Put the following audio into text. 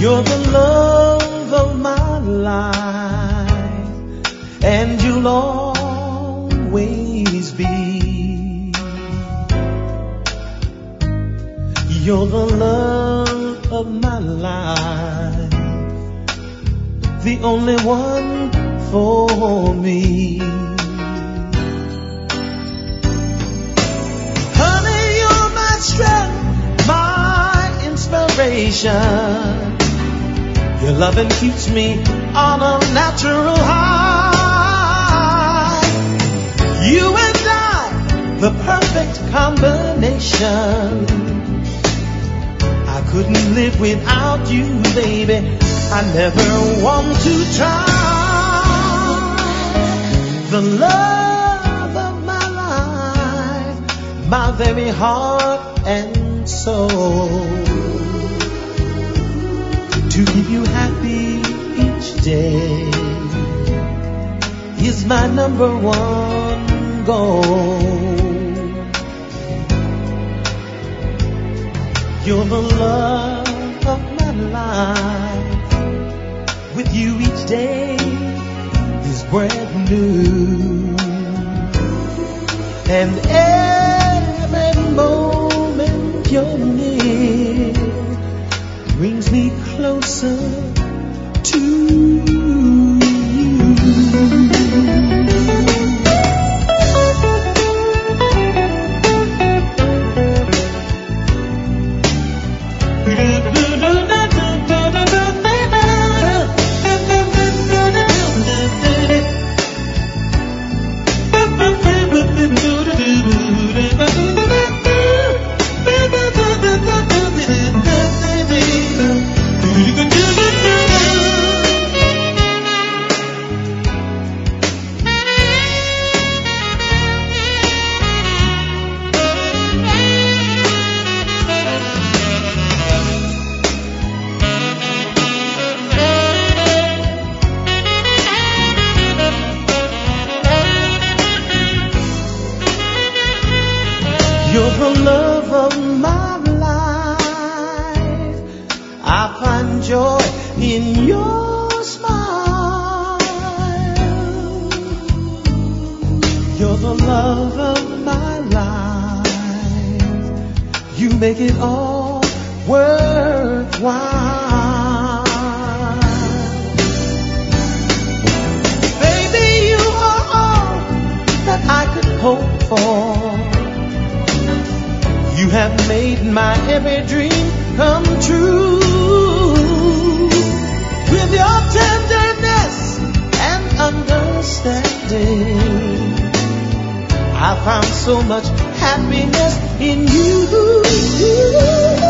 You're the love of my life, and you'll always be. You're the love of my life, the only one for me. Honey, you're my strength, my inspiration. Your loving keeps me on a natural high. You and I, the perfect combination. I couldn't live without you, baby. I never want to try. The love of my life, my very heart and soul to keep you happy each day is my number one goal. You're the love of my life. With you each day is brand new. And every moment you're near brings me closer the love of my life. I find joy in your smile. You're the love of my life. You make it all worthwhile. Every dream come true. With your tenderness and understanding, I found so much happiness in you.